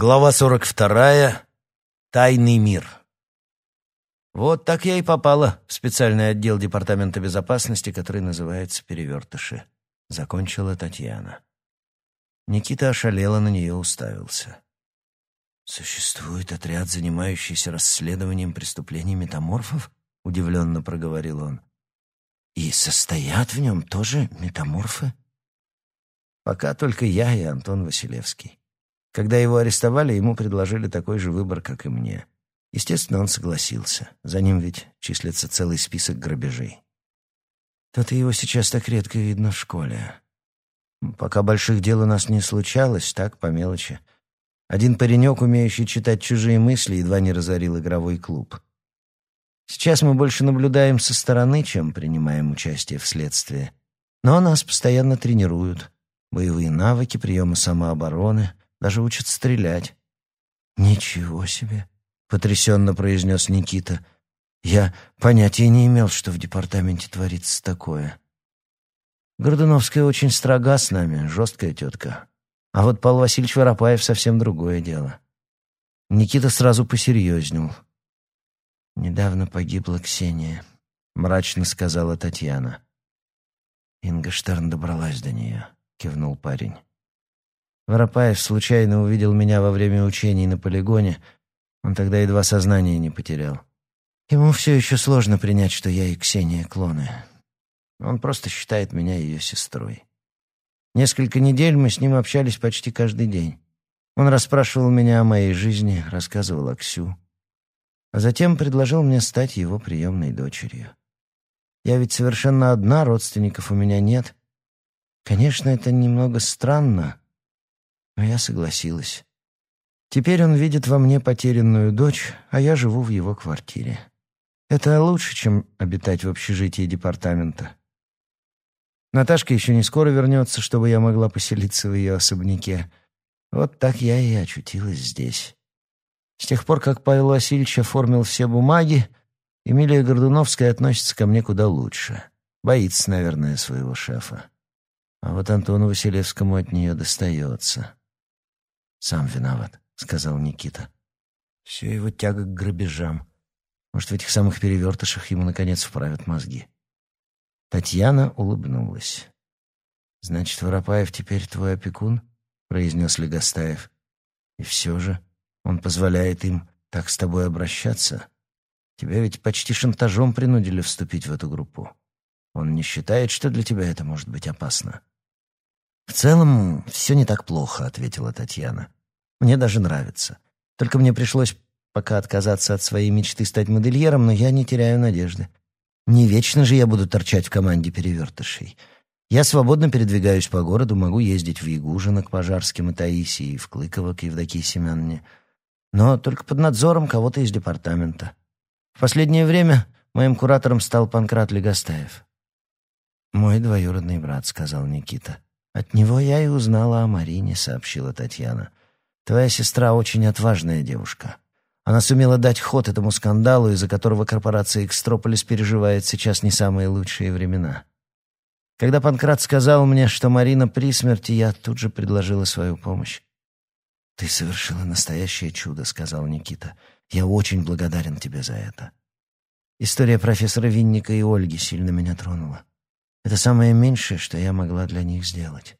Глава 42. Тайный мир. Вот так я и попала в специальный отдел Департамента безопасности, который называется «Перевертыши». Закончила Татьяна. Никита ошалело на нее уставился. «Существует отряд, занимающийся расследованием преступлений метаморфов?» — удивленно проговорил он. «И состоят в нем тоже метаморфы?» «Пока только я и Антон Василевский». Когда его арестовали, ему предложили такой же выбор, как и мне. Естественно, он согласился. За ним ведь числится целый список грабежей. То-то его сейчас так редко видно в школе. Пока больших дел у нас не случалось, так, по мелочи. Один паренек, умеющий читать чужие мысли, едва не разорил игровой клуб. Сейчас мы больше наблюдаем со стороны, чем принимаем участие в следствии. Но нас постоянно тренируют. Боевые навыки, приемы самообороны, даже учат стрелять. «Ничего себе!» — потрясенно произнес Никита. «Я понятия не имел, что в департаменте творится такое». Гордуновская очень строга с нами, жесткая тетка. А вот Павел Васильевич Воропаев совсем другое дело. Никита сразу посерьезнел. «Недавно погибла Ксения», — мрачно сказала Татьяна. Инга Штерн добралась до нее, — кивнул парень. Воропаев случайно увидел меня во время учений на полигоне. Он тогда едва сознание не потерял. Ему все еще сложно принять, что я и Ксения клоны. Он просто считает меня ее сестрой. Несколько недель мы с ним общались почти каждый день. Он расспрашивал меня о моей жизни, рассказывал о Ксю. А затем предложил мне стать его приемной дочерью. Я ведь совершенно одна, родственников у меня нет. Конечно, это немного странно, но я согласилась. Теперь он видит во мне потерянную дочь, а я живу в его квартире. Это лучше, чем обитать в общежитии департамента. Наташка еще не скоро вернется, чтобы я могла поселиться в ее особняке. Вот так я и очутилась здесь. С тех пор, как Павел Васильевич оформил все бумаги, Эмилия Гордуновская относится ко мне куда лучше. Боится, наверное, своего шефа. А вот Антону Василевскому от нее достается. «Сам виноват», — сказал Никита. «Все его тяга к грабежам. Может, в этих самых перевертышах ему, наконец, вправят мозги». Татьяна улыбнулась. «Значит, Воропаев теперь твой опекун?» — произнес Легостаев. «И все же он позволяет им так с тобой обращаться? Тебя ведь почти шантажом принудили вступить в эту группу. Он не считает, что для тебя это может быть опасно?» «В целом, все не так плохо», — ответила Татьяна. «Мне даже нравится. Только мне пришлось пока отказаться от своей мечты стать модельером, но я не теряю надежды. Не вечно же я буду торчать в команде перевертышей. Я свободно передвигаюсь по городу, могу ездить в Ягужино к Пожарским и Таисии, в Клыково к Евдокии Семеновне. Но только под надзором кого-то из департамента. В последнее время моим куратором стал Панкрат Легостаев. «Мой двоюродный брат», — сказал Никита. «От него я и узнала о Марине», — сообщила Татьяна. «Твоя сестра очень отважная девушка. Она сумела дать ход этому скандалу, из-за которого корпорация «Экстрополис» переживает сейчас не самые лучшие времена. Когда Панкрат сказал мне, что Марина при смерти, я тут же предложила свою помощь. «Ты совершила настоящее чудо», — сказал Никита. «Я очень благодарен тебе за это». История профессора Винника и Ольги сильно меня тронула. Это самое меньшее, что я могла для них сделать.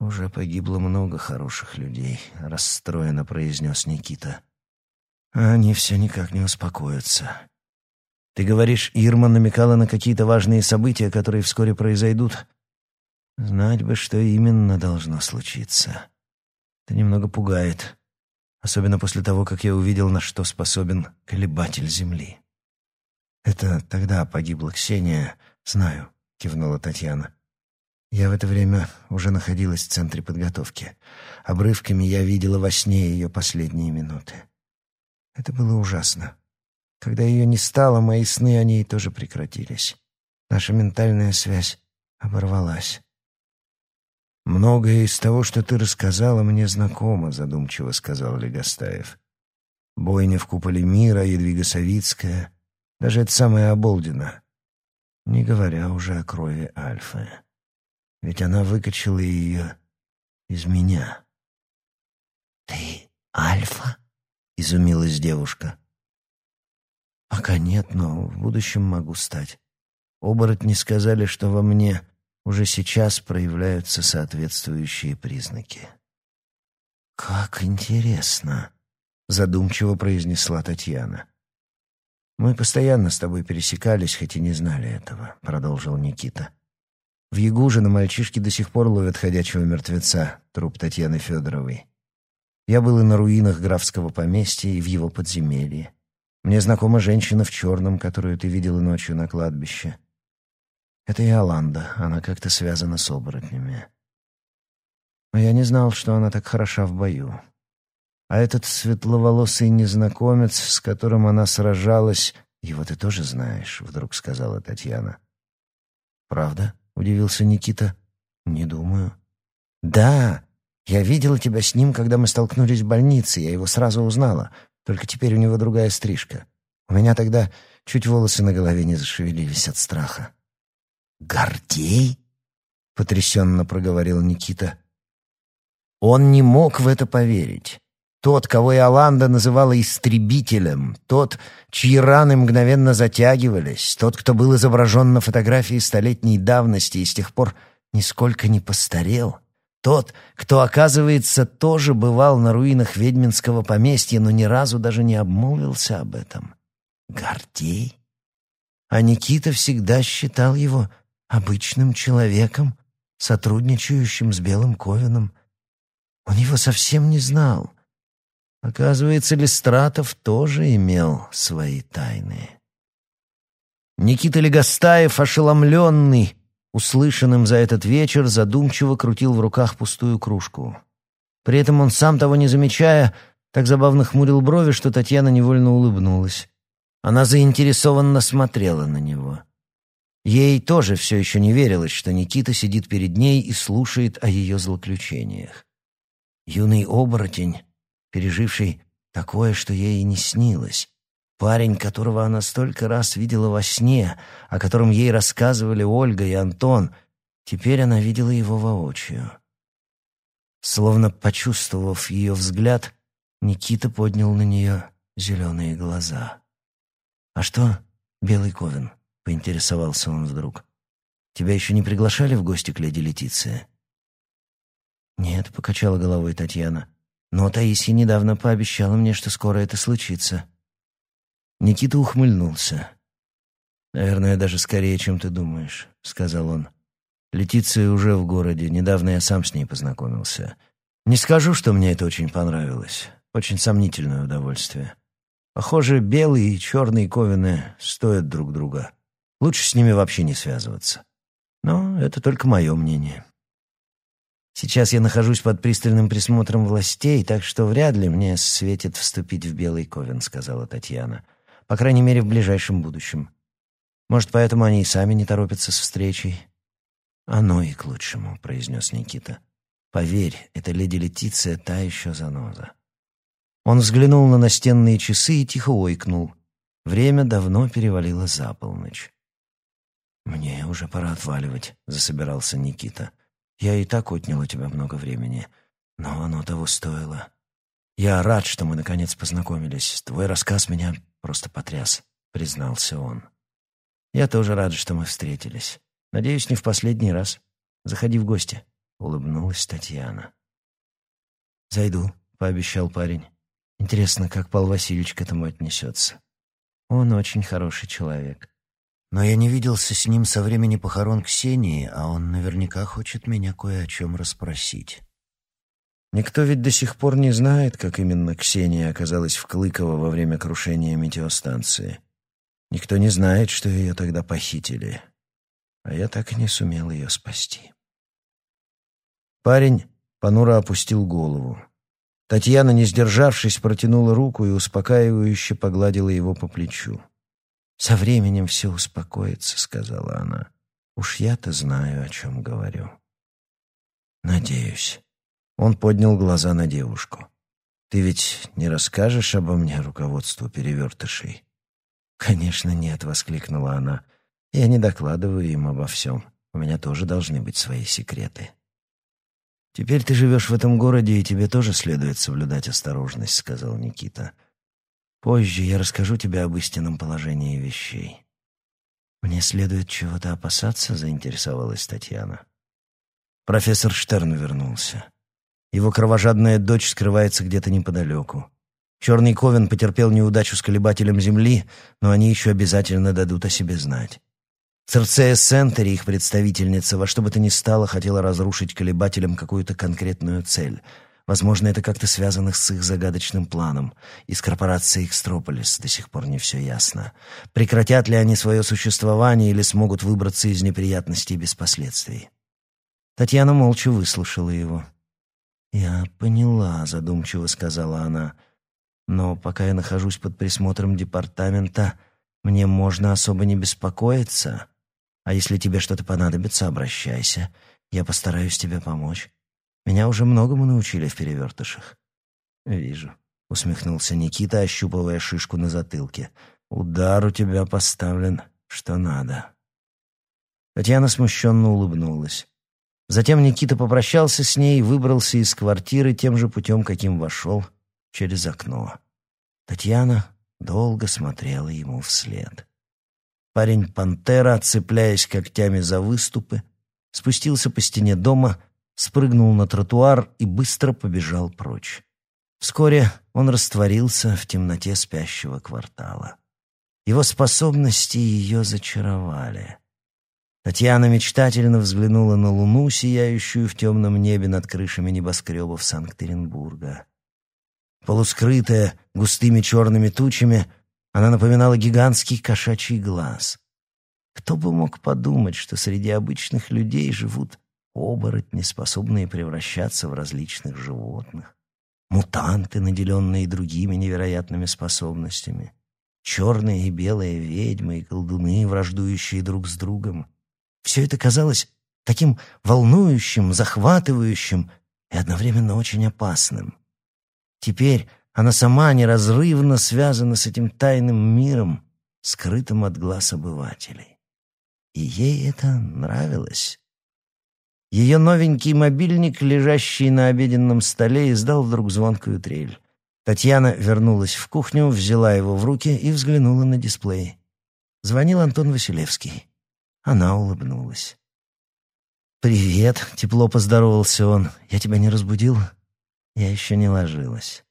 «Уже погибло много хороших людей», — расстроенно произнес Никита. Они все никак не успокоятся. «Ты говоришь, Ирма намекала на какие-то важные события, которые вскоре произойдут?» «Знать бы, что именно должно случиться. Это немного пугает, особенно после того, как я увидел, на что способен колебатель Земли. Это тогда погибла Ксения, «Знаю», — кивнула Татьяна. Я в это время уже находилась в центре подготовки. Обрывками я видела во сне ее последние минуты. Это было ужасно. Когда ее не стало, мои сны о ней тоже прекратились. Наша ментальная связь оборвалась. «Многое из того, что ты рассказала, мне знакомо», — задумчиво сказал Легостаев. «Бойня в куполе мира, Едвига Савицкая, даже это самое Оболдина не говоря уже о крови Альфы. Ведь она выкачала ее из меня. «Ты «Альфа?» — изумилась девушка. «Пока нет, но в будущем могу стать. Оборотни сказали, что во мне уже сейчас проявляются соответствующие признаки». «Как интересно!» — задумчиво произнесла Татьяна. «Мы постоянно с тобой пересекались, хоть и не знали этого», — продолжил Никита. «В Ягужино мальчишки до сих пор ловят ходячего мертвеца, труп Татьяны Федоровой. Я был и на руинах графского поместья, и в его подземелье. Мне знакома женщина в черном, которую ты видела ночью на кладбище. Это Иоланда, она как-то связана с оборотнями. Но я не знал, что она так хороша в бою. А этот светловолосый незнакомец, с которым она сражалась, его ты тоже знаешь, вдруг сказала Татьяна. Правда? удивился Никита. Не думаю. Да, я видела тебя с ним, когда мы столкнулись в больнице, я его сразу узнала. Только теперь у него другая стрижка. У меня тогда чуть волосы на голове не зашевелились от страха. Гордей? потрясенно проговорил Никита. Он не мог в это поверить. Тот, кого Иоланда называла истребителем, тот, чьи раны мгновенно затягивались, тот, кто был изображен на фотографии столетней давности и с тех пор нисколько не постарел, тот, кто, оказывается, тоже бывал на руинах ведьминского поместья, но ни разу даже не обмолвился об этом. Гордей? А Никита всегда считал его обычным человеком, сотрудничающим с Белым Ковином. Он его совсем не знал. Оказывается, Листратов тоже имел свои тайны. Никита Легостаев, ошеломленный, услышанным за этот вечер, задумчиво крутил в руках пустую кружку. При этом он, сам того не замечая, так забавно хмурил брови, что Татьяна невольно улыбнулась. Она заинтересованно смотрела на него. Ей тоже все еще не верилось, что Никита сидит перед ней и слушает о ее злоключениях. Юный оборотень переживший такое, что ей и не снилось. Парень, которого она столько раз видела во сне, о котором ей рассказывали Ольга и Антон, теперь она видела его воочию. Словно почувствовав ее взгляд, Никита поднял на нее зеленые глаза. «А что, Белый Ковен?» — поинтересовался он вдруг. «Тебя еще не приглашали в гости к леди Летиции?» «Нет», — покачала головой Татьяна. Но Таисия недавно пообещала мне, что скоро это случится. Никита ухмыльнулся. «Наверное, даже скорее, чем ты думаешь», — сказал он. «Летиция уже в городе. Недавно я сам с ней познакомился. Не скажу, что мне это очень понравилось. Очень сомнительное удовольствие. Похоже, белые и черные ковины стоят друг друга. Лучше с ними вообще не связываться. Но это только мое мнение». Сейчас я нахожусь под пристальным присмотром властей, так что вряд ли мне светит вступить в Белый Ковен», — сказала Татьяна. «По крайней мере, в ближайшем будущем. Может, поэтому они и сами не торопятся с встречей?» «Оно и к лучшему», — произнес Никита. «Поверь, эта леди Летиция та еще заноза». Он взглянул на настенные часы и тихо ойкнул. Время давно перевалило за полночь. «Мне уже пора отваливать», — засобирался Никита. Я и так отнял у тебя много времени, но оно того стоило. Я рад, что мы наконец познакомились. Твой рассказ меня просто потряс, признался он. Я тоже рад, что мы встретились. Надеюсь, не в последний раз. Заходи в гости, улыбнулась Татьяна. Зайду, пообещал парень. Интересно, как Павел Васильевич к этому отнесется. Он очень хороший человек. Но я не виделся с ним со времени похорон Ксении, а он наверняка хочет меня кое о чем расспросить. Никто ведь до сих пор не знает, как именно Ксения оказалась в Клыково во время крушения метеостанции. Никто не знает, что ее тогда похитили. А я так и не сумел ее спасти. Парень понуро опустил голову. Татьяна, не сдержавшись, протянула руку и успокаивающе погладила его по плечу. «Со временем все успокоится», — сказала она. «Уж я-то знаю, о чем говорю». «Надеюсь». Он поднял глаза на девушку. «Ты ведь не расскажешь обо мне руководству перевертышей?» «Конечно нет», — воскликнула она. «Я не докладываю им обо всем. У меня тоже должны быть свои секреты». «Теперь ты живешь в этом городе, и тебе тоже следует соблюдать осторожность», — сказал Никита. «Позже я расскажу тебе об истинном положении вещей». «Мне следует чего-то опасаться?» — заинтересовалась Татьяна. Профессор Штерн вернулся. Его кровожадная дочь скрывается где-то неподалеку. Черный Ковен потерпел неудачу с колебателем Земли, но они еще обязательно дадут о себе знать. Церцея Сентери, их представительница, во что бы то ни стало, хотела разрушить колебателем какую-то конкретную цель. Возможно, это как-то связано с их загадочным планом. Из корпорации Экстрополис до сих пор не все ясно. Прекратят ли они свое существование или смогут выбраться из неприятностей без последствий? Татьяна молча выслушала его. «Я поняла», — задумчиво сказала она. «Но пока я нахожусь под присмотром департамента, мне можно особо не беспокоиться». А если тебе что-то понадобится, обращайся. Я постараюсь тебе помочь. Меня уже многому научили в перевертышах». «Вижу», — усмехнулся Никита, ощупывая шишку на затылке. «Удар у тебя поставлен, что надо». Татьяна смущенно улыбнулась. Затем Никита попрощался с ней и выбрался из квартиры тем же путем, каким вошел, через окно. Татьяна долго смотрела ему вслед. Парень-пантера, цепляясь когтями за выступы, спустился по стене дома, спрыгнул на тротуар и быстро побежал прочь. Вскоре он растворился в темноте спящего квартала. Его способности ее зачаровали. Татьяна мечтательно взглянула на луну, сияющую в темном небе над крышами небоскребов Санкт-Петербурга. Полускрытая густыми черными тучами, она напоминала гигантский кошачий глаз. Кто бы мог подумать, что среди обычных людей живут оборотни, способные превращаться в различных животных, мутанты, наделенные другими невероятными способностями, черные и белые ведьмы и колдуны, враждующие друг с другом. Все это казалось таким волнующим, захватывающим и одновременно очень опасным. Теперь она сама неразрывно связана с этим тайным миром, скрытым от глаз обывателей. И ей это нравилось. Ее новенький мобильник, лежащий на обеденном столе, издал вдруг звонкую трель. Татьяна вернулась в кухню, взяла его в руки и взглянула на дисплей. Звонил Антон Василевский. Она улыбнулась. «Привет», — тепло поздоровался он. «Я тебя не разбудил?» «Я еще не ложилась».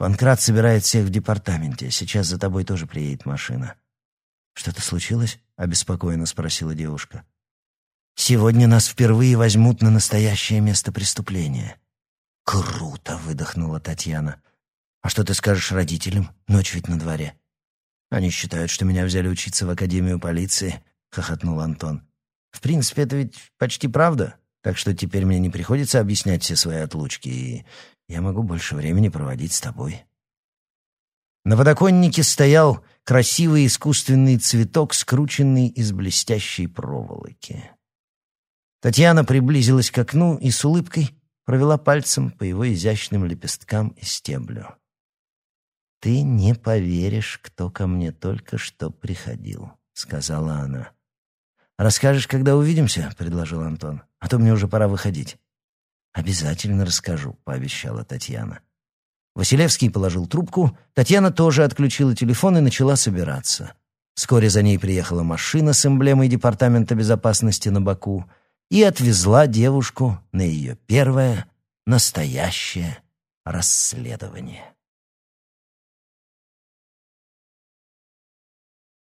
Панкрат собирает всех в департаменте. Сейчас за тобой тоже приедет машина. Что-то случилось? обеспокоенно спросила девушка. Сегодня нас впервые возьмут на настоящее место преступления. Круто, выдохнула Татьяна. А что ты скажешь родителям? Ночь ведь на дворе. Они считают, что меня взяли учиться в академию полиции, хохотнул Антон. В принципе, это ведь почти правда. Так что теперь мне не приходится объяснять все свои отлучки, и я могу больше времени проводить с тобой. На подоконнике стоял красивый искусственный цветок, скрученный из блестящей проволоки. Татьяна приблизилась к окну и с улыбкой провела пальцем по его изящным лепесткам и стеблю. «Ты не поверишь, кто ко мне только что приходил», — сказала она. «Расскажешь, когда увидимся?» — предложил Антон. «А то мне уже пора выходить». «Обязательно расскажу», — пообещала Татьяна. Василевский положил трубку, Татьяна тоже отключила телефон и начала собираться. Вскоре за ней приехала машина с эмблемой Департамента безопасности на боку и отвезла девушку на ее первое настоящее расследование.